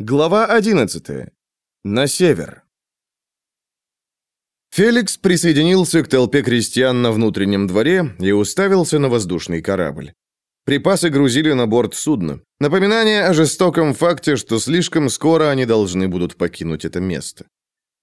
Глава 11. На север. Феликс присоединился к толпе крестьян на внутреннем дворе и уставился на воздушный корабль. Припасы грузили на борт судна. Напоминание о жестоком факте, что слишком скоро они должны будут покинуть это место.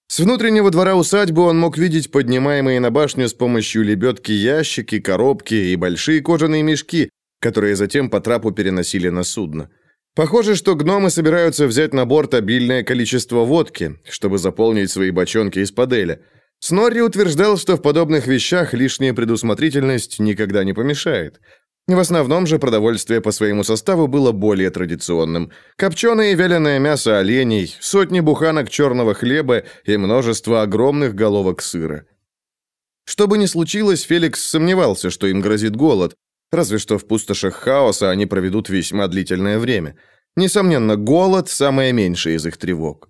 С внутреннего двора усадьбы он мог видеть поднимаемые на башню с помощью лебедки ящики, коробки и большие кожаные мешки, которые затем по трапу переносили на судно. Похоже, что гномы собираются взять на борт обильное количество водки, чтобы заполнить свои бочонки из паделя. Снорри утверждал, что в подобных вещах лишняя предусмотрительность никогда не помешает. В основном же продовольствие по своему составу было более традиционным. Копченое и вяленое мясо оленей, сотни буханок черного хлеба и множество огромных головок сыра. Что бы ни случилось, Феликс сомневался, что им грозит голод, Разве что в пустошах хаоса они проведут весьма длительное время. Несомненно, голод – самое меньшее из их тревог.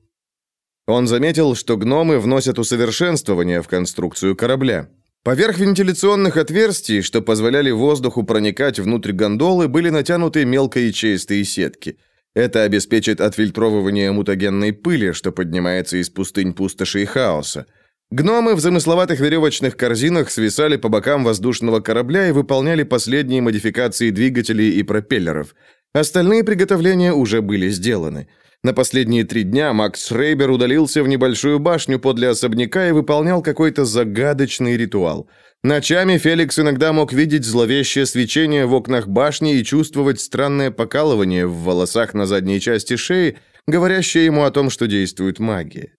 Он заметил, что гномы вносят усовершенствования в конструкцию корабля. Поверх вентиляционных отверстий, что позволяли воздуху проникать внутрь гондолы, были натянуты мелкоячеистые сетки. Это обеспечит отфильтровывание мутагенной пыли, что поднимается из пустынь пустоши и хаоса. Гномы в замысловатых веревочных корзинах свисали по бокам воздушного корабля и выполняли последние модификации двигателей и пропеллеров. Остальные приготовления уже были сделаны. На последние три дня Макс Шрейбер удалился в небольшую башню подле особняка и выполнял какой-то загадочный ритуал. Ночами Феликс иногда мог видеть зловещее свечение в окнах башни и чувствовать странное покалывание в волосах на задней части шеи, говорящее ему о том, что действует магия.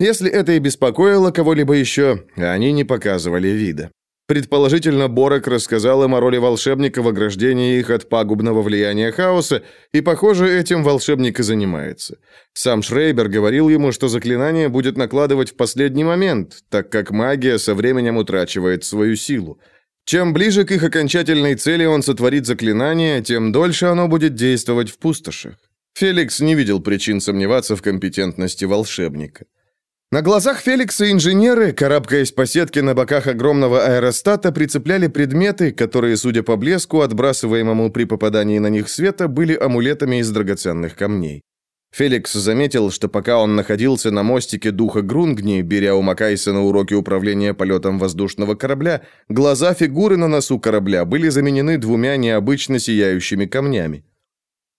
Если это и беспокоило кого-либо еще, они не показывали вида. Предположительно, Борок рассказал им о роли волшебника в ограждении их от пагубного влияния хаоса, и, похоже, этим волшебник и занимается. Сам Шрейбер говорил ему, что заклинание будет накладывать в последний момент, так как магия со временем утрачивает свою силу. Чем ближе к их окончательной цели он сотворит заклинание, тем дольше оно будет действовать в пустошах. Феликс не видел причин сомневаться в компетентности волшебника. На глазах Феликса инженеры, карабкаясь по сетке на боках огромного аэростата, прицепляли предметы, которые, судя по блеску, отбрасываемому при попадании на них света, были амулетами из драгоценных камней. Феликс заметил, что пока он находился на мостике духа Грунгни, беря у Макайсона уроки управления полетом воздушного корабля, глаза фигуры на носу корабля были заменены двумя необычно сияющими камнями.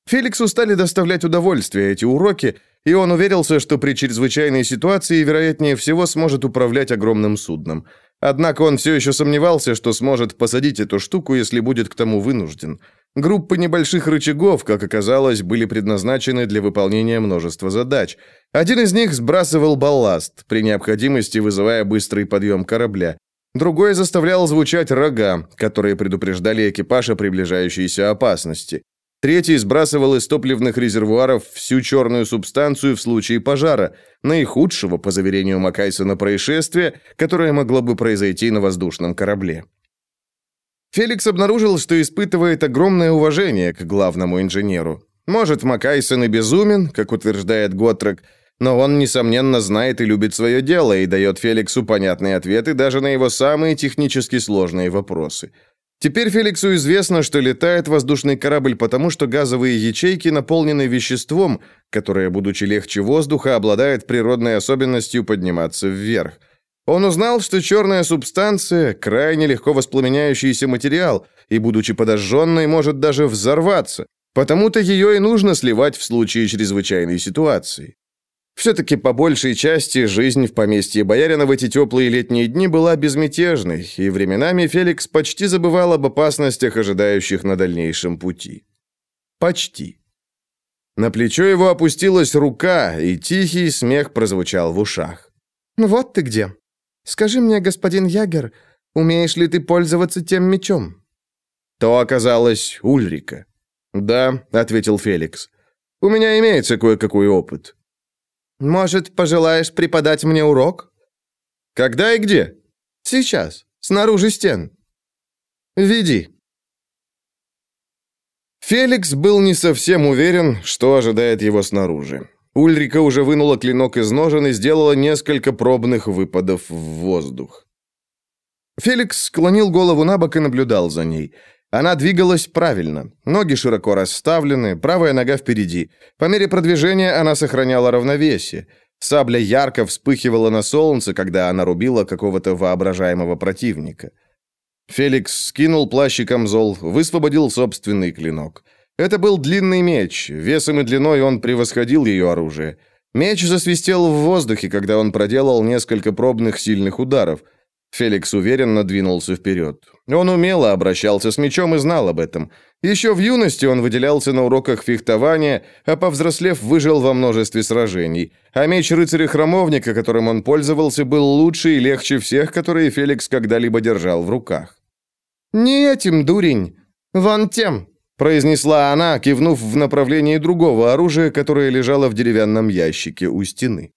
Феликсу стали доставлять удовольствие эти уроки, и он уверился, что при чрезвычайной ситуации, вероятнее всего, сможет управлять огромным судном. Однако он все еще сомневался, что сможет посадить эту штуку, если будет к тому вынужден. Группы небольших рычагов, как оказалось, были предназначены для выполнения множества задач. Один из них сбрасывал балласт, при необходимости вызывая быстрый подъем корабля. Другой заставлял звучать рога, которые предупреждали экипаж о приближающейся опасности. Третий сбрасывал из топливных резервуаров всю черную субстанцию в случае пожара, наихудшего, по заверению Макайсона, происшествия, которое могло бы произойти на воздушном корабле. Феликс обнаружил, что испытывает огромное уважение к главному инженеру. Может, Макайсон и безумен, как утверждает Готрек, но он, несомненно, знает и любит свое дело и дает Феликсу понятные ответы даже на его самые технически сложные вопросы – Теперь Феликсу известно, что летает воздушный корабль потому, что газовые ячейки наполнены веществом, которое, будучи легче воздуха, обладает природной особенностью подниматься вверх. Он узнал, что черная субстанция – крайне легко воспламеняющийся материал, и, будучи подожженной, может даже взорваться. Потому-то ее и нужно сливать в случае чрезвычайной ситуации. Все-таки по большей части жизнь в поместье боярина в эти теплые летние дни была безмятежной, и временами Феликс почти забывал об опасностях, ожидающих на дальнейшем пути. Почти. На плечо его опустилась рука, и тихий смех прозвучал в ушах. «Ну «Вот ты где. Скажи мне, господин Ягер, умеешь ли ты пользоваться тем мечом?» То оказалось Ульрика. «Да», — ответил Феликс. «У меня имеется кое-какой опыт». Может, пожелаешь преподать мне урок? Когда и где? Сейчас, снаружи стен. Веди. Феликс был не совсем уверен, что ожидает его снаружи. Ульрика уже вынула клинок из ножен и сделала несколько пробных выпадов в воздух. Феликс склонил голову на бок и наблюдал за ней. Она двигалась правильно. Ноги широко расставлены, правая нога впереди. По мере продвижения она сохраняла равновесие. Сабля ярко вспыхивала на солнце, когда она рубила какого-то воображаемого противника. Феликс скинул плащ и камзол, высвободил собственный клинок. Это был длинный меч, весом и длиной он превосходил ее оружие. Меч засвистел в воздухе, когда он проделал несколько пробных сильных ударов – Феликс уверенно двинулся вперед. Он умело обращался с мечом и знал об этом. Еще в юности он выделялся на уроках фехтования, а повзрослев выжил во множестве сражений. А меч рыцаря-храмовника, которым он пользовался, был лучше и легче всех, которые Феликс когда-либо держал в руках. «Не этим, дурень, вон тем», — произнесла она, кивнув в направлении другого оружия, которое лежало в деревянном ящике у стены.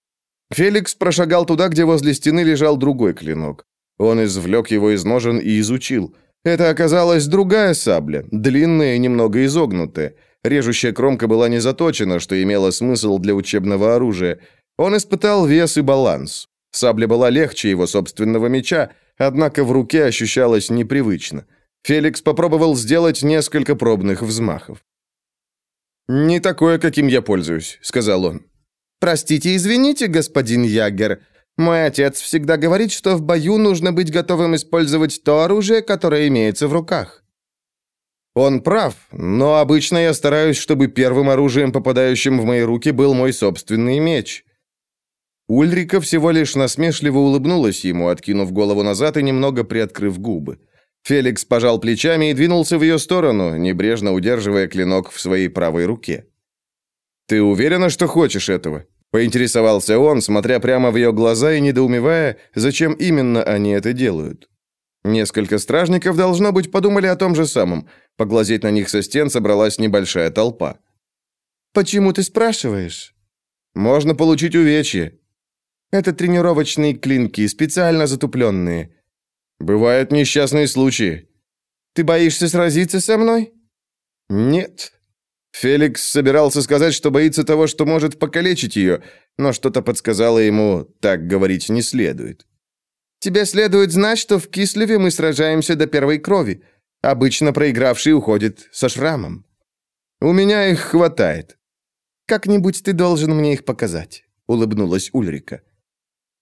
Феликс прошагал туда, где возле стены лежал другой клинок. Он извлек его из ножен и изучил. Это оказалась другая сабля, длинная и немного изогнутая. Режущая кромка была не заточена, что имело смысл для учебного оружия. Он испытал вес и баланс. Сабля была легче его собственного меча, однако в руке ощущалась непривычно. Феликс попробовал сделать несколько пробных взмахов. «Не такое, каким я пользуюсь», — сказал он. «Простите, извините, господин Ягер, мой отец всегда говорит, что в бою нужно быть готовым использовать то оружие, которое имеется в руках. Он прав, но обычно я стараюсь, чтобы первым оружием, попадающим в мои руки, был мой собственный меч. Ульрика всего лишь насмешливо улыбнулась ему, откинув голову назад и немного приоткрыв губы. Феликс пожал плечами и двинулся в ее сторону, небрежно удерживая клинок в своей правой руке. «Ты уверена, что хочешь этого?» Поинтересовался он, смотря прямо в ее глаза и недоумевая, зачем именно они это делают. Несколько стражников, должно быть, подумали о том же самом. Поглазеть на них со стен собралась небольшая толпа. «Почему ты спрашиваешь?» «Можно получить увечье». «Это тренировочные клинки, специально затупленные». «Бывают несчастные случаи». «Ты боишься сразиться со мной?» «Нет», Феликс собирался сказать, что боится того, что может покалечить ее, но что-то подсказало ему, так говорить не следует. «Тебе следует знать, что в Кислеве мы сражаемся до первой крови. Обычно проигравший уходит со шрамом». «У меня их хватает». «Как-нибудь ты должен мне их показать», — улыбнулась Ульрика.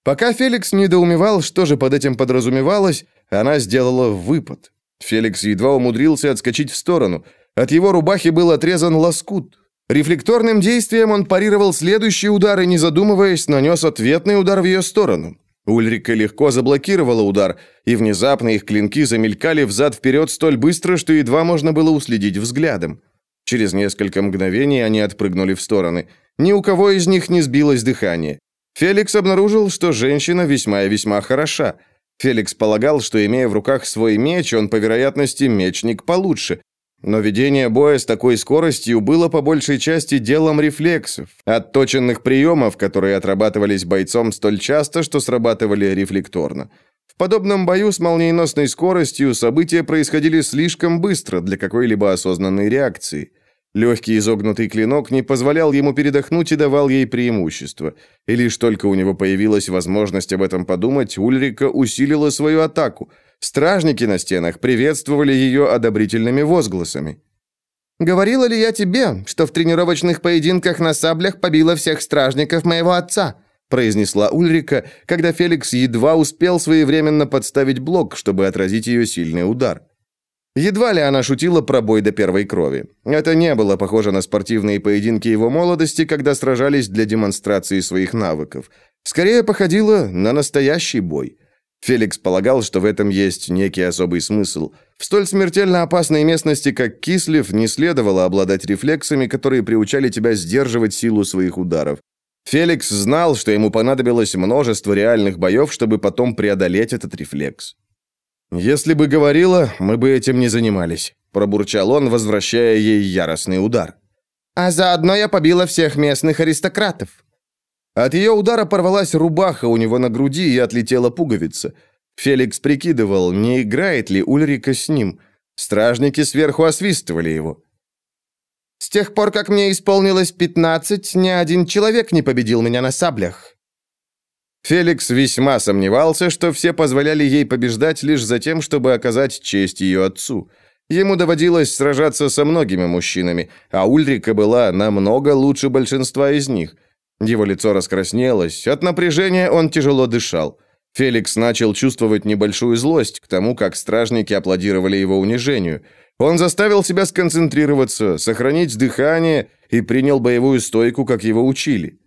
Пока Феликс недоумевал, что же под этим подразумевалось, она сделала выпад. Феликс едва умудрился отскочить в сторону — от его рубахи был отрезан лоскут. Рефлекторным действием он парировал следующий удар и, не задумываясь, нанес ответный удар в ее сторону. Ульрика легко заблокировала удар, и внезапно их клинки замелькали взад-вперед столь быстро, что едва можно было уследить взглядом. Через несколько мгновений они отпрыгнули в стороны. Ни у кого из них не сбилось дыхание. Феликс обнаружил, что женщина весьма и весьма хороша. Феликс полагал, что, имея в руках свой меч, он, по вероятности, мечник получше, но ведение боя с такой скоростью было по большей части делом рефлексов, отточенных приемов, которые отрабатывались бойцом столь часто, что срабатывали рефлекторно. В подобном бою с молниеносной скоростью события происходили слишком быстро для какой-либо осознанной реакции. Легкий изогнутый клинок не позволял ему передохнуть и давал ей преимущество. И лишь только у него появилась возможность об этом подумать, Ульрика усилила свою атаку – Стражники на стенах приветствовали ее одобрительными возгласами. «Говорила ли я тебе, что в тренировочных поединках на саблях побила всех стражников моего отца?» произнесла Ульрика, когда Феликс едва успел своевременно подставить блок, чтобы отразить ее сильный удар. Едва ли она шутила про бой до первой крови. Это не было похоже на спортивные поединки его молодости, когда сражались для демонстрации своих навыков. Скорее походило на настоящий бой. Феликс полагал, что в этом есть некий особый смысл. В столь смертельно опасной местности, как Кислев, не следовало обладать рефлексами, которые приучали тебя сдерживать силу своих ударов. Феликс знал, что ему понадобилось множество реальных боев, чтобы потом преодолеть этот рефлекс. «Если бы говорила, мы бы этим не занимались», – пробурчал он, возвращая ей яростный удар. «А заодно я побила всех местных аристократов», от ее удара порвалась рубаха у него на груди и отлетела пуговица. Феликс прикидывал, не играет ли Ульрика с ним. Стражники сверху освистывали его. «С тех пор, как мне исполнилось пятнадцать, ни один человек не победил меня на саблях». Феликс весьма сомневался, что все позволяли ей побеждать лишь за тем, чтобы оказать честь ее отцу. Ему доводилось сражаться со многими мужчинами, а Ульрика была намного лучше большинства из них. Его лицо раскраснелось, от напряжения он тяжело дышал. Феликс начал чувствовать небольшую злость к тому, как стражники аплодировали его унижению. Он заставил себя сконцентрироваться, сохранить дыхание и принял боевую стойку, как его учили.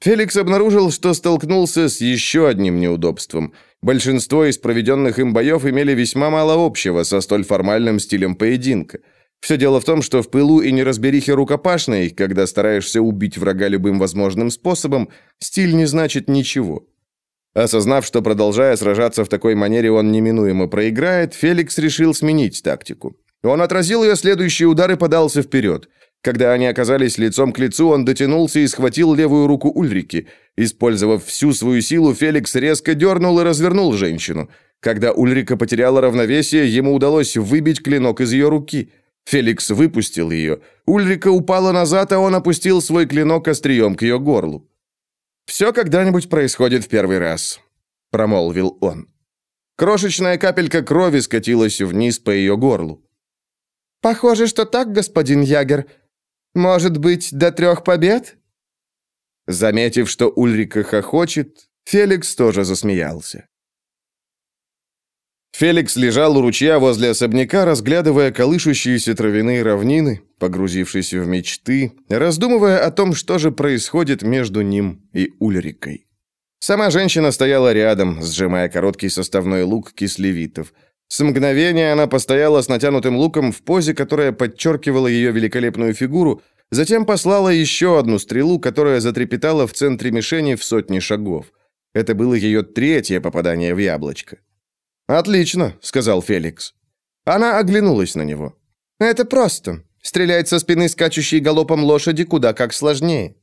Феликс обнаружил, что столкнулся с еще одним неудобством. Большинство из проведенных им боев имели весьма мало общего со столь формальным стилем поединка. Все дело в том, что в пылу и неразберихе рукопашной, когда стараешься убить врага любым возможным способом, стиль не значит ничего. Осознав, что продолжая сражаться в такой манере он неминуемо проиграет, Феликс решил сменить тактику. Он отразил ее следующий удар и подался вперед. Когда они оказались лицом к лицу, он дотянулся и схватил левую руку Ульрики. Использовав всю свою силу, Феликс резко дернул и развернул женщину. Когда Ульрика потеряла равновесие, ему удалось выбить клинок из ее руки. Феликс выпустил ее. Ульрика упала назад, а он опустил свой клинок острием к ее горлу. «Все когда-нибудь происходит в первый раз», — промолвил он. Крошечная капелька крови скатилась вниз по ее горлу. «Похоже, что так, господин Ягер. Может быть, до трех побед?» Заметив, что Ульрика хохочет, Феликс тоже засмеялся. Феликс лежал у ручья возле особняка, разглядывая колышущиеся травяные равнины, погрузившись в мечты, раздумывая о том, что же происходит между ним и Ульрикой. Сама женщина стояла рядом, сжимая короткий составной лук кислевитов. С мгновения она постояла с натянутым луком в позе, которая подчеркивала ее великолепную фигуру, затем послала еще одну стрелу, которая затрепетала в центре мишени в сотни шагов. Это было ее третье попадание в яблочко. «Отлично», — сказал Феликс. Она оглянулась на него. «Это просто. Стрелять со спины скачущей галопом лошади куда как сложнее».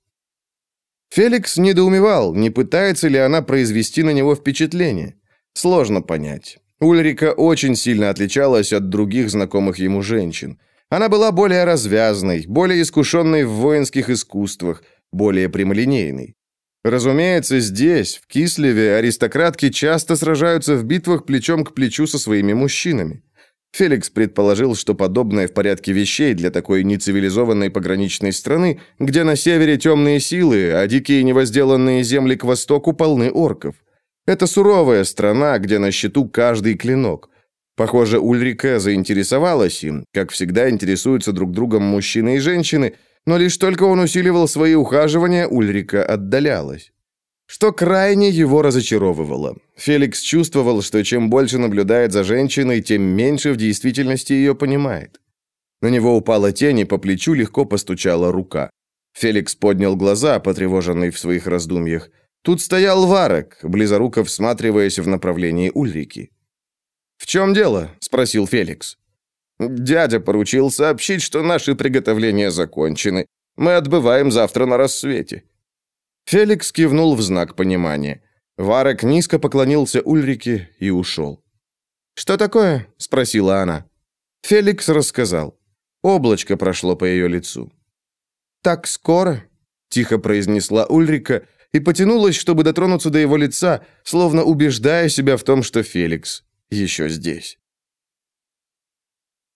Феликс недоумевал, не пытается ли она произвести на него впечатление. Сложно понять. Ульрика очень сильно отличалась от других знакомых ему женщин. Она была более развязной, более искушенной в воинских искусствах, более прямолинейной. Разумеется, здесь, в Кислеве, аристократки часто сражаются в битвах плечом к плечу со своими мужчинами. Феликс предположил, что подобное в порядке вещей для такой нецивилизованной пограничной страны, где на севере темные силы, а дикие невозделанные земли к востоку полны орков. Это суровая страна, где на счету каждый клинок. Похоже, Ульрика заинтересовалась им, как всегда интересуются друг другом мужчины и женщины – но лишь только он усиливал свои ухаживания, Ульрика отдалялась. Что крайне его разочаровывало. Феликс чувствовал, что чем больше наблюдает за женщиной, тем меньше в действительности ее понимает. На него упала тень, и по плечу легко постучала рука. Феликс поднял глаза, потревоженный в своих раздумьях. Тут стоял Варек, близоруко всматриваясь в направлении Ульрики. «В чем дело?» – спросил Феликс. Дядя поручил сообщить, что наши приготовления закончены. Мы отбываем завтра на рассвете». Феликс кивнул в знак понимания. Варек низко поклонился Ульрике и ушел. «Что такое?» – спросила она. Феликс рассказал. Облачко прошло по ее лицу. «Так скоро?» – тихо произнесла Ульрика и потянулась, чтобы дотронуться до его лица, словно убеждая себя в том, что Феликс еще здесь.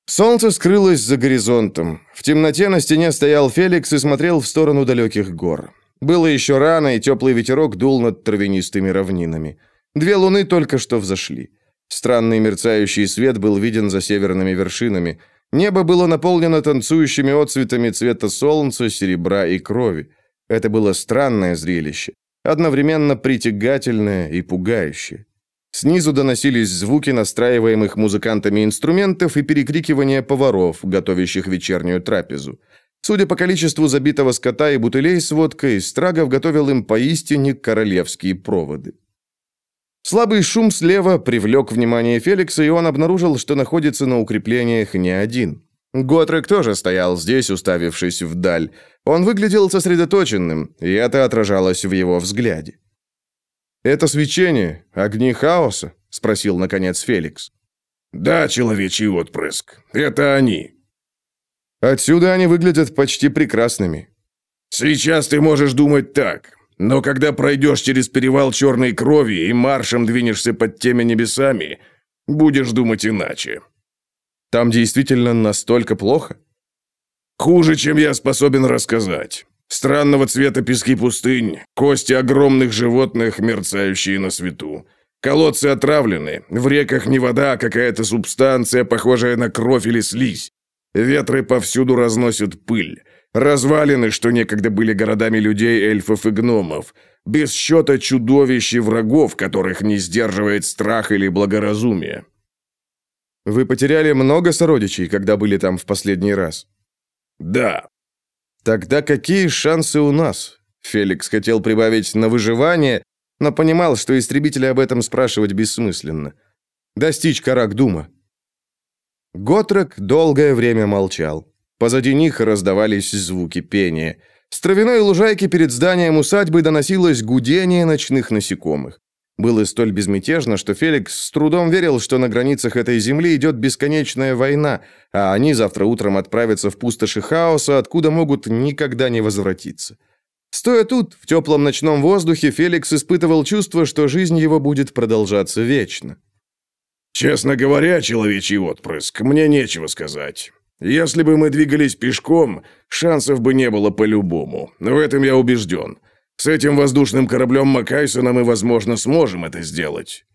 Солнце скрылось за горизонтом. В темноте на стене стоял Феликс и смотрел в сторону далеких гор. Было еще рано, и теплый ветерок дул над травянистыми равнинами. Две луны только что взошли. Странный мерцающий свет был виден за северными вершинами. Небо было наполнено танцующими отцветами цвета солнца, серебра и крови. Это было странное зрелище, одновременно притягательное и пугающее. Снизу доносились звуки настраиваемых музыкантами инструментов и перекрикивания поваров, готовящих вечернюю трапезу. Судя по количеству забитого скота и бутылей с водкой, Страгов готовил им поистине королевские проводы. Слабый шум слева привлек внимание Феликса, и он обнаружил, что находится на укреплениях не один. Готрек тоже стоял здесь, уставившись вдаль. Он выглядел сосредоточенным, и это отражалось в его взгляде. «Это свечение, огни хаоса?» — спросил, наконец, Феликс. «Да, человечий отпрыск. Это они». «Отсюда они выглядят почти прекрасными». «Сейчас ты можешь думать так, но когда пройдешь через перевал черной крови и маршем двинешься под теми небесами, будешь думать иначе». Там действительно настолько плохо? Хуже, чем я способен рассказать. Странного цвета пески пустынь, кости огромных животных, мерцающие на свету. Колодцы отравлены, в реках не вода, а какая-то субстанция, похожая на кровь или слизь. Ветры повсюду разносят пыль. Развалины, что некогда были городами людей, эльфов и гномов. Без счета чудовищ и врагов, которых не сдерживает страх или благоразумие. Вы потеряли много сородичей, когда были там в последний раз? Да. Тогда какие шансы у нас? Феликс хотел прибавить на выживание, но понимал, что истребителя об этом спрашивать бессмысленно. Достичь Карак-Дума. Готрек долгое время молчал. Позади них раздавались звуки пения. С травяной лужайки перед зданием усадьбы доносилось гудение ночных насекомых. Было столь безмятежно, что Феликс с трудом верил, что на границах этой земли идет бесконечная война, а они завтра утром отправятся в пустоши хаоса, откуда могут никогда не возвратиться. Стоя тут, в теплом ночном воздухе, Феликс испытывал чувство, что жизнь его будет продолжаться вечно. «Честно говоря, человечий отпрыск, мне нечего сказать. Если бы мы двигались пешком, шансов бы не было по-любому. В этом я убежден. С этим воздушным кораблем Макайсона мы, возможно, сможем это сделать».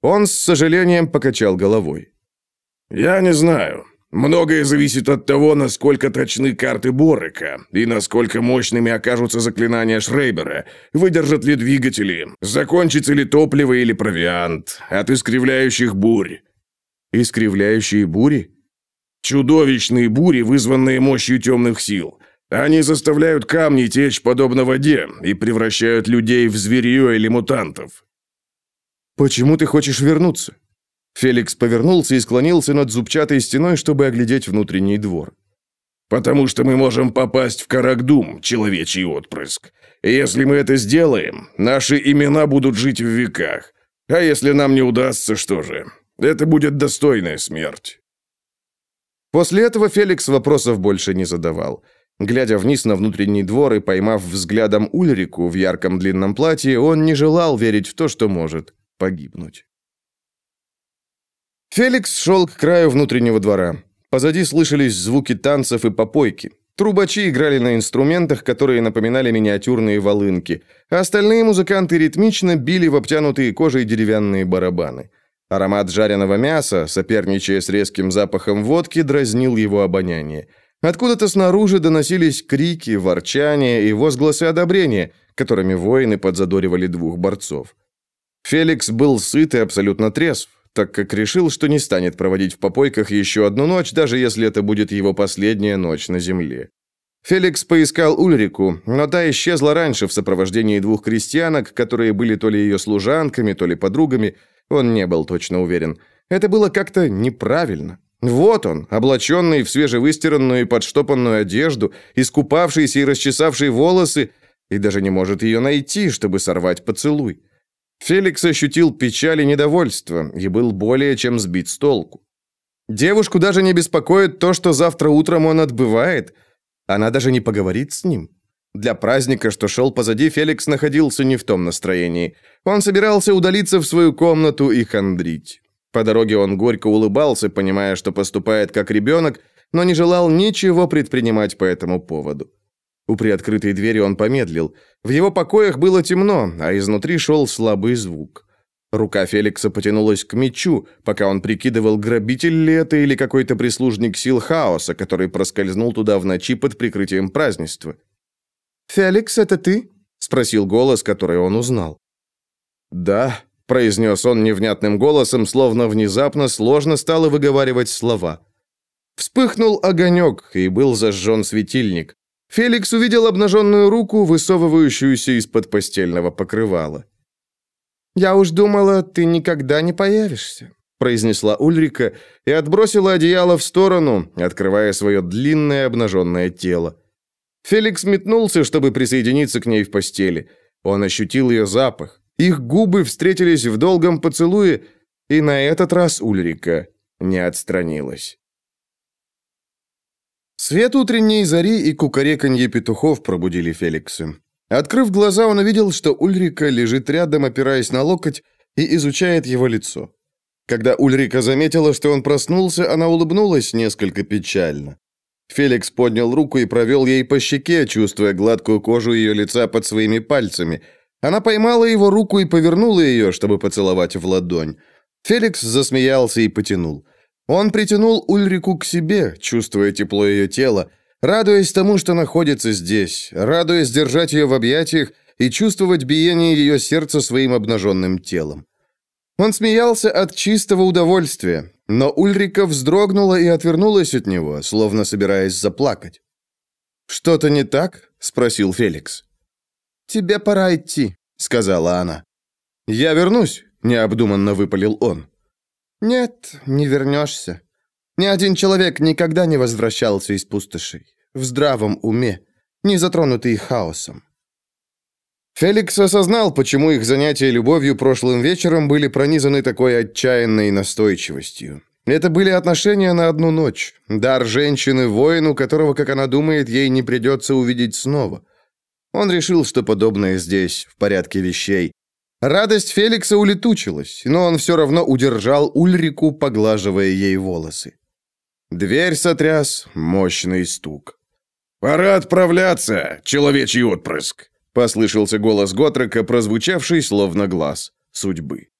Он с сожалением покачал головой. «Я не знаю. Многое зависит от того, насколько точны карты Борыка и насколько мощными окажутся заклинания Шрейбера, выдержат ли двигатели, закончится ли топливо или провиант, от искривляющих бурь». «Искривляющие бури?» «Чудовищные бури, вызванные мощью темных сил. Они заставляют камни течь подобно воде и превращают людей в зверье или мутантов. Почему ты хочешь вернуться? Феликс повернулся и склонился над зубчатой стеной, чтобы оглядеть внутренний двор. Потому что мы можем попасть в Карагдум, человечий отпрыск. И если мы это сделаем, наши имена будут жить в веках. А если нам не удастся, что же? Это будет достойная смерть. После этого Феликс вопросов больше не задавал. Глядя вниз на внутренний двор и поймав взглядом Ульрику в ярком длинном платье, он не желал верить в то, что может погибнуть. Феликс шел к краю внутреннего двора. Позади слышались звуки танцев и попойки. Трубачи играли на инструментах, которые напоминали миниатюрные волынки, а остальные музыканты ритмично били в обтянутые кожей деревянные барабаны. Аромат жареного мяса, соперничая с резким запахом водки, дразнил его обоняние – Откуда-то снаружи доносились крики, ворчания и возгласы одобрения, которыми воины подзадоривали двух борцов. Феликс был сыт и абсолютно трезв, так как решил, что не станет проводить в попойках еще одну ночь, даже если это будет его последняя ночь на земле. Феликс поискал Ульрику, но та исчезла раньше в сопровождении двух крестьянок, которые были то ли ее служанками, то ли подругами, он не был точно уверен. Это было как-то неправильно. Вот он, облаченный в свежевыстиранную и подштопанную одежду, искупавшийся и расчесавший волосы, и даже не может ее найти, чтобы сорвать поцелуй. Феликс ощутил печаль и недовольство и был более чем сбит с толку. Девушку даже не беспокоит то, что завтра утром он отбывает. Она даже не поговорит с ним. Для праздника, что шел позади, Феликс находился не в том настроении. Он собирался удалиться в свою комнату и хандрить. По дороге он горько улыбался, понимая, что поступает как ребенок, но не желал ничего предпринимать по этому поводу. У приоткрытой двери он помедлил. В его покоях было темно, а изнутри шел слабый звук. Рука Феликса потянулась к мечу, пока он прикидывал, грабитель ли это или какой-то прислужник сил хаоса, который проскользнул туда в ночи под прикрытием празднества. «Феликс, это ты?» — спросил голос, который он узнал. «Да», произнес он невнятным голосом, словно внезапно сложно стало выговаривать слова. Вспыхнул огонек, и был зажжен светильник. Феликс увидел обнаженную руку, высовывающуюся из-под постельного покрывала. «Я уж думала, ты никогда не появишься», произнесла Ульрика и отбросила одеяло в сторону, открывая свое длинное обнаженное тело. Феликс метнулся, чтобы присоединиться к ней в постели. Он ощутил ее запах. Их губы встретились в долгом поцелуе, и на этот раз Ульрика не отстранилась. Свет утренней зари и кукареканье петухов пробудили Феликса. Открыв глаза, он увидел, что Ульрика лежит рядом, опираясь на локоть, и изучает его лицо. Когда Ульрика заметила, что он проснулся, она улыбнулась несколько печально. Феликс поднял руку и провел ей по щеке, чувствуя гладкую кожу ее лица под своими пальцами. Она поймала его руку и повернула ее, чтобы поцеловать в ладонь. Феликс засмеялся и потянул. Он притянул Ульрику к себе, чувствуя тепло ее тела, радуясь тому, что находится здесь, радуясь держать ее в объятиях и чувствовать биение ее сердца своим обнаженным телом. Он смеялся от чистого удовольствия, но Ульрика вздрогнула и отвернулась от него, словно собираясь заплакать. «Что-то не так?» — спросил Феликс. «Тебе пора идти», — сказала она. «Я вернусь», — необдуманно выпалил он. «Нет, не вернешься. Ни один человек никогда не возвращался из пустошей. В здравом уме, не затронутый хаосом. Феликс осознал, почему их занятия любовью прошлым вечером были пронизаны такой отчаянной настойчивостью. Это были отношения на одну ночь. Дар женщины воину, которого, как она думает, ей не придется увидеть снова. Он решил, что подобное здесь, в порядке вещей. Радость Феликса улетучилась, но он все равно удержал Ульрику, поглаживая ей волосы. Дверь сотряс мощный стук. «Пора отправляться, человечий отпрыск!» Послышался голос Готрека, прозвучавший словно глаз судьбы.